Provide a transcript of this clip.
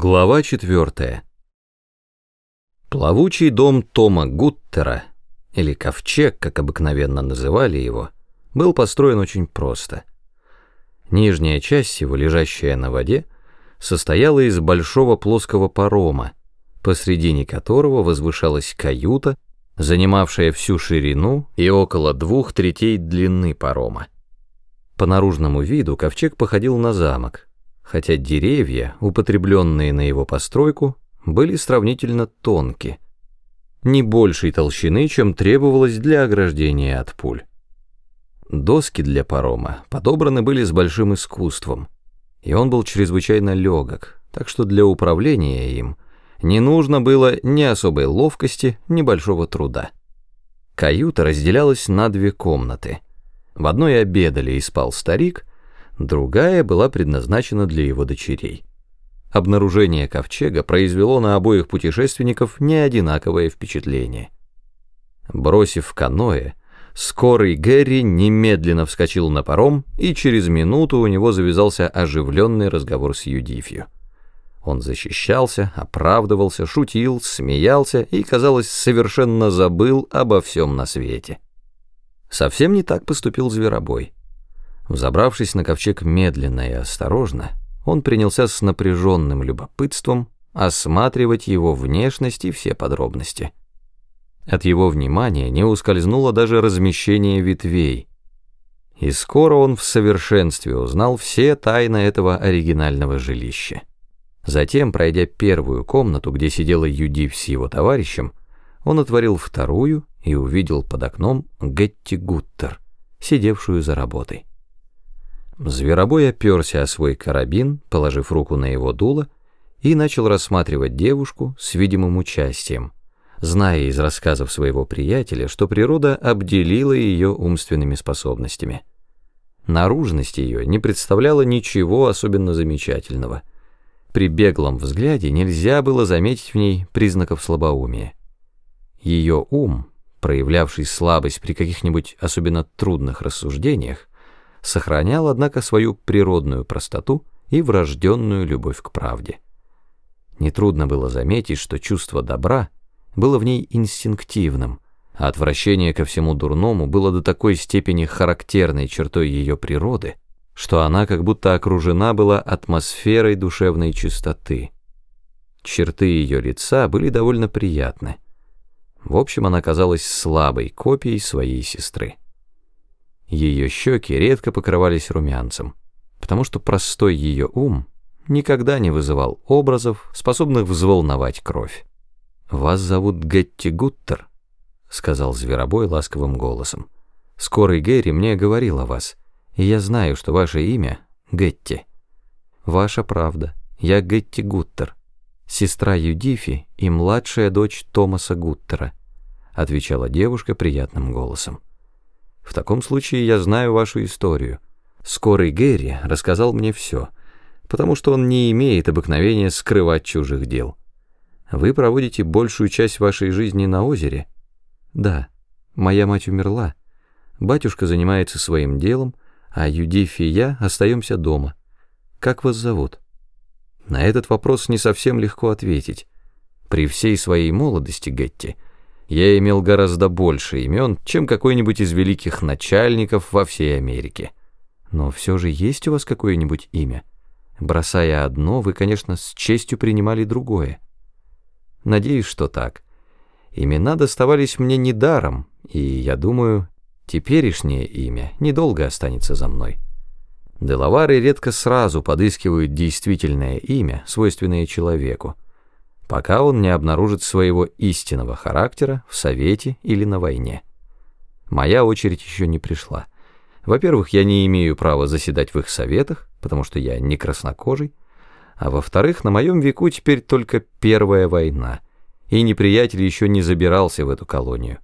Глава четвертая. Плавучий дом Тома Гуттера, или ковчег, как обыкновенно называли его, был построен очень просто. Нижняя часть его, лежащая на воде, состояла из большого плоского парома, посредине которого возвышалась каюта, занимавшая всю ширину и около двух третей длины парома. По наружному виду ковчег походил на замок, хотя деревья, употребленные на его постройку, были сравнительно тонкие, не большей толщины, чем требовалось для ограждения от пуль. Доски для парома подобраны были с большим искусством, и он был чрезвычайно легок, так что для управления им не нужно было ни особой ловкости, ни большого труда. Каюта разделялась на две комнаты. В одной обедали и спал старик, другая была предназначена для его дочерей. Обнаружение ковчега произвело на обоих путешественников неодинаковое впечатление. Бросив каноэ, скорый Гэри немедленно вскочил на паром, и через минуту у него завязался оживленный разговор с Юдифью. Он защищался, оправдывался, шутил, смеялся и, казалось, совершенно забыл обо всем на свете. Совсем не так поступил Зверобой. Взобравшись на ковчег медленно и осторожно, он принялся с напряженным любопытством осматривать его внешность и все подробности. От его внимания не ускользнуло даже размещение ветвей, и скоро он в совершенстве узнал все тайны этого оригинального жилища. Затем, пройдя первую комнату, где сидела Юдив с его товарищем, он отворил вторую и увидел под окном Гетти Гуттер, сидевшую за работой. Зверобой оперся о свой карабин, положив руку на его дуло, и начал рассматривать девушку с видимым участием, зная из рассказов своего приятеля, что природа обделила ее умственными способностями. Наружность ее не представляла ничего особенно замечательного. При беглом взгляде нельзя было заметить в ней признаков слабоумия. Ее ум, проявлявший слабость при каких-нибудь особенно трудных рассуждениях, сохранял, однако, свою природную простоту и врожденную любовь к правде. Нетрудно было заметить, что чувство добра было в ней инстинктивным, а отвращение ко всему дурному было до такой степени характерной чертой ее природы, что она как будто окружена была атмосферой душевной чистоты. Черты ее лица были довольно приятны. В общем, она казалась слабой копией своей сестры. Ее щеки редко покрывались румянцем, потому что простой ее ум никогда не вызывал образов, способных взволновать кровь. «Вас зовут Гетти Гуттер», — сказал Зверобой ласковым голосом. «Скорый Гэри мне говорил о вас, и я знаю, что ваше имя — Гетти. Ваша правда, я Гетти Гуттер, сестра Юдифи и младшая дочь Томаса Гуттера», — отвечала девушка приятным голосом. В таком случае я знаю вашу историю. Скорый Гэри рассказал мне все, потому что он не имеет обыкновения скрывать чужих дел. Вы проводите большую часть вашей жизни на озере? Да, моя мать умерла. Батюшка занимается своим делом, а Юдиф и я остаемся дома. Как вас зовут? На этот вопрос не совсем легко ответить. При всей своей молодости, Гетти, я имел гораздо больше имен, чем какой-нибудь из великих начальников во всей Америке. Но все же есть у вас какое-нибудь имя? Бросая одно, вы, конечно, с честью принимали другое. Надеюсь, что так. Имена доставались мне недаром, и, я думаю, теперешнее имя недолго останется за мной. Делавары редко сразу подыскивают действительное имя, свойственное человеку пока он не обнаружит своего истинного характера в совете или на войне. Моя очередь еще не пришла. Во-первых, я не имею права заседать в их советах, потому что я не краснокожий, а во-вторых, на моем веку теперь только первая война, и неприятель еще не забирался в эту колонию.